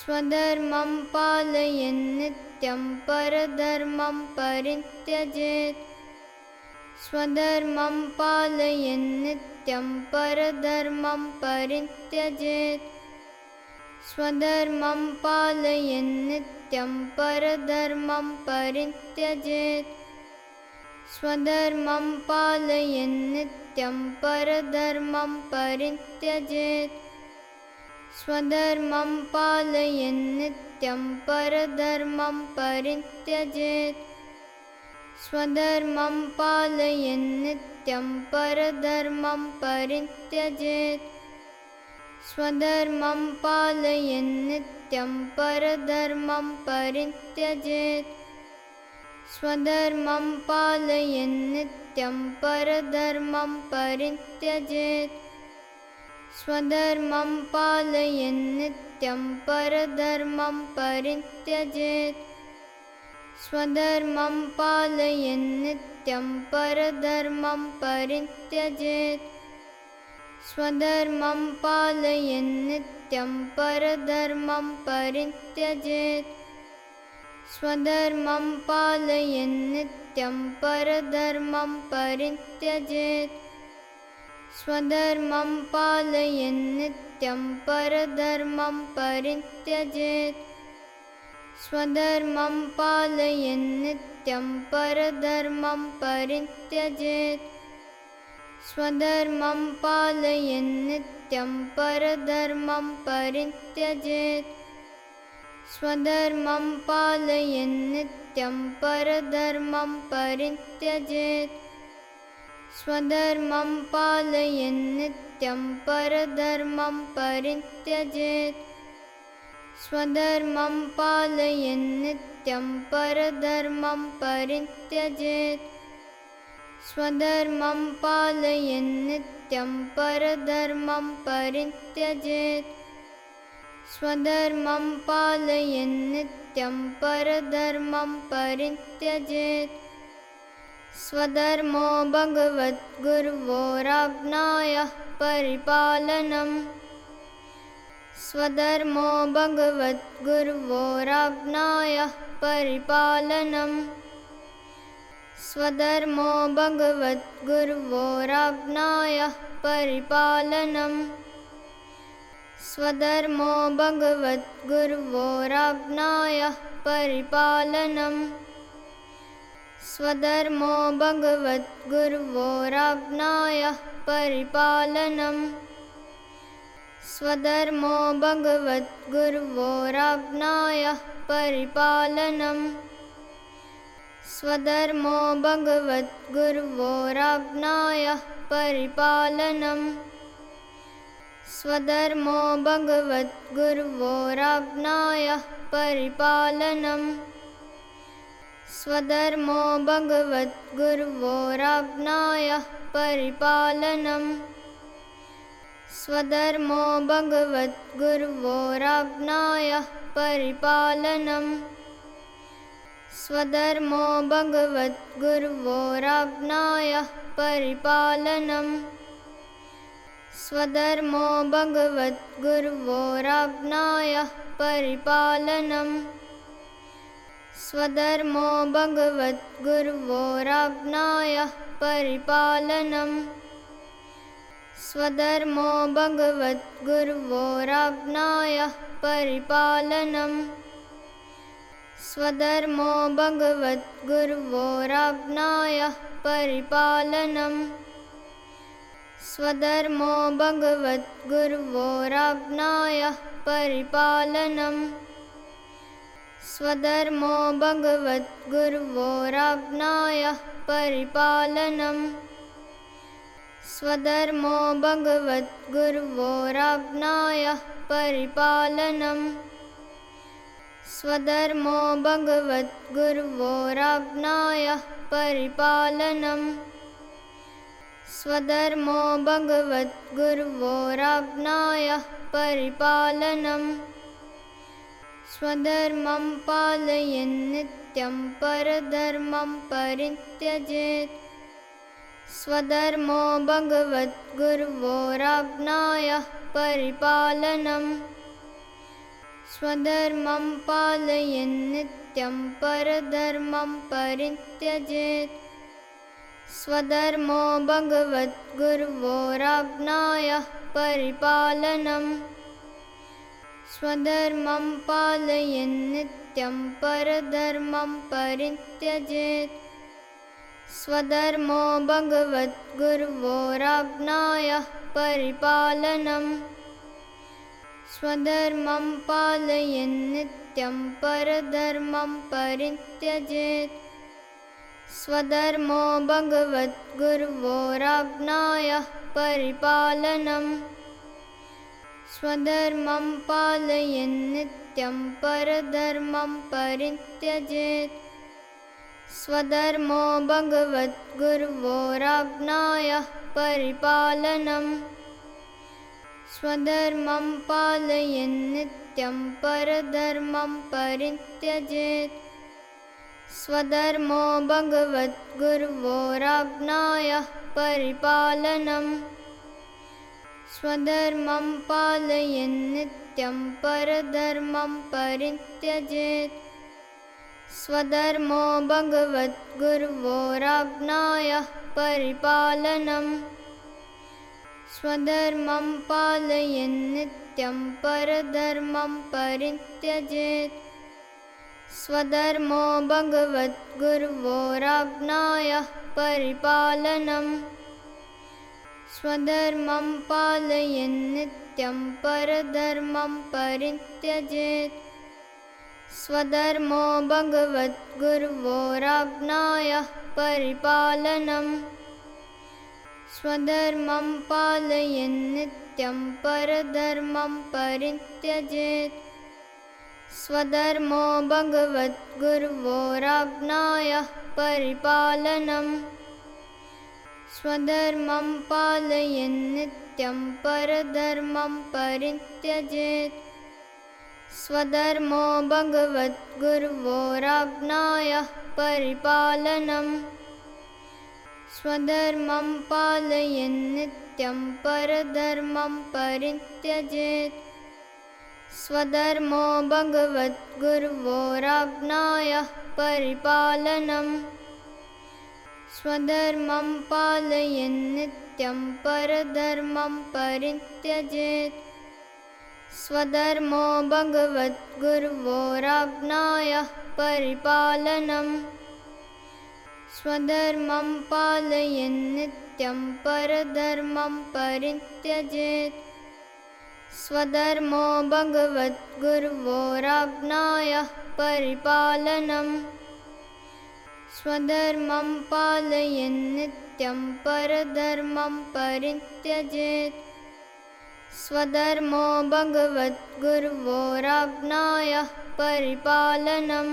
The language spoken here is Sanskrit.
स्वधर्मं पालयन्नित्यं परधर्मं परित्यजेत्। स्वधर्मं पालयन्नित्यं परधर्मं परित्यजेत्। स्वधर्मं पालयन्नित्यं परधर्मं परित्यजेत्। स्वधर्मं पालयन्नित्यं परधर्मं परित्यजेत् स्वधर्मं पालयन्नित्यं परधर्मं परित्यजेत्। स्वधर्मं पालयन्नित्यं परधर्मं परित्यजेत्। स्वधर्मं पालयन्नित्यं परधर्मं परित्यजेत्। स्वधर्मं पालयन्नित्यं परधर्मं परित्यजेत् स्वधर्मं पालयन्नित्यं परधर्मं परित्यजेत्। स्वधर्मं पालयन्नित्यं परधर्मं परित्यजेत्। स्वधर्मं पालयन्नित्यं परधर्मं परित्यजेत्। स्वधर्मं पालयन्नित्यं परधर्मं परित्यजेत् स्वधर्मं पालयन्नित्यं परधर्मं परित्यजेत्। स्वधर्मं पालयन्नित्यं परधर्मं परित्यजेत्। स्वधर्मं पालयन्नित्यं परधर्मं परित्यजेत्। स्वधर्मं पालयन्नित्यं परधर्मं परित्यजेत् स्वधर्मं पालयन्नित्यं परधर्मं परित्यजेत्। स्वधर्मं पालयन्नित्यं परधर्मं परित्यजेत्। स्वधर्मं पालयन्नित्यं परधर्मं परित्यजेत्। स्वधर्मं पालयन्नित्यं परधर्मं परित्यजेत् स्वधर्मो भगवद्गुर्वोराज्ञायः परिपालनम्। स्वधर्मो भगवद्गुर्वोराज्ञायः परिपालनम्। स्वधर्मो भगवद्गुर्वोराज्ञायः परिपालनम्। स्वधर्मो भगवद्गुर्वोराज्ञायः परिपालनम् स्वधर्मो भगवद्गुर्वोराज्ञायः परिपालनम् स्वधर्मो भगवद्गुर्वोराज्ञायः परिपालनम् स्वधर्मो भगवद्गुर्वोराज्ञायः परिपालनम् स्वधर्मो भगवद्गुर्वोराज्ञायः परिपालनम् स्वधर्मो भगवद्गुर्वोराज्ञायः परिपालनम्। स्वधर्मो भगवद्गुर्वोराज्ञायः परिपालनम्। स्वधर्मो भगवद्गुर्वोराज्ञायः परिपालनम्। स्वधर्मो भगवद्गुर्वोराज्ञायः परिपालनम् स्वधर्मो भगवद्गुर्वोराज्ञायः परिपालनम्। स्वधर्मो भगवद्गुर्वोराज्ञायः परिपालनम्। स्वधर्मो भगवद्गुर्वोराज्ञायः परिपालनम्। स्वधर्मो भगवद्गुर्वोराज्ञायः परिपालनम् स्वधर्मो भगवद्गुर्वोराज्ञायः परिपालनम् स्वधर्मो भगवद्गुर्वोराज्ञायः परिपालनम् स्वधर्मो भगवद्गुर्वोराज्ञायः परिपालनम् स्वधर्मो भगवद्गुर्वोराज्ञायः परिपालनम् स्वधर्मं पालयन्नित्यं परधर्मं परित्यजेत्। स्वधर्मो भगवद्गुर्वोराज्ञायः परिपालनम् स्वधर्मं पालयन्नित्यं परधर्मं परित्यजेत्। स्वधर्मो भगवद्गुर्वोराज्ञायाः परिपालनम् स्वधर्मं पालयन्नित्यं परधर्मं परित्यजेत्। स्वधर्मो भगवद्गुर्वोराज्ञायाः परिपालनम् स्वधर्मं पालयन्नित्यं परधर्मं परित्यजेत्। स्वधर्मो भगवद्गुर्वोराज्ञायाः परिपालनम् स्वधर्मं पालयन्नित्यं परधर्मं परित्यजेत्। स्वधर्मो भगवद्गुर्वोराज्ञायाः परिपालनम् स्वधर्मं पालयन्नित्यं परधर्मं परित्यजेत्। स्वधर्मो भगवद्गुर्वोराज्ञायाः परिपालनम् स्वधर्मं पालयन्नित्यं परधर्मं परित्यजेत्। स्वधर्मो भगवद्गुर्वोराज्ञायाः परिपालनम् स्वधर्मं पालयन्नित्यं परधर्मं परित्यजेत्। स्वधर्मो भगवद्गुर्वोराज्ञायाः परिपालनम् स्वधर्मं पालयन्नित्यं परधर्मं परित्यजेत्। स्वधर्मो भगवद्गुर्वोराज्ञायाः परिपालनम् स्वधर्मं पालयन्नित्यं परधर्मं परित्यजेत्। स्वधर्मो भगवद्गुर्वोराज्ञायाः परिपालनम् स्वधर्मं पालयन्नित्यं परधर्मं परित्यजेत्। स्वधर्मो भगवद्गुर्वोराज्ञायाः परिपालनम् स्वधर्मं पालयन्नित्यं परधर्मं परित्यजेत्। स्वधर्मो भगवद्गुर्वोराज्ञायाः परिपालनम् स्वधर्मं पालयन्नित्यं परधर्मं परित्यजेत्। स्वधर्मो भगवद्गुर्वोराज्ञायाः परिपालनम् स्वधर्मं पालयन्नित्यं परधर्मं परित्यजेत्। स्वधर्मो भगवद्गुर्वोराज्ञायाः परिपालनम् स्वधर्मं पालयन्नित्यं परधर्मं परित्यजेत्। स्वधर्मो भगवद्गुर्वोराज्ञायाः परिपालनम्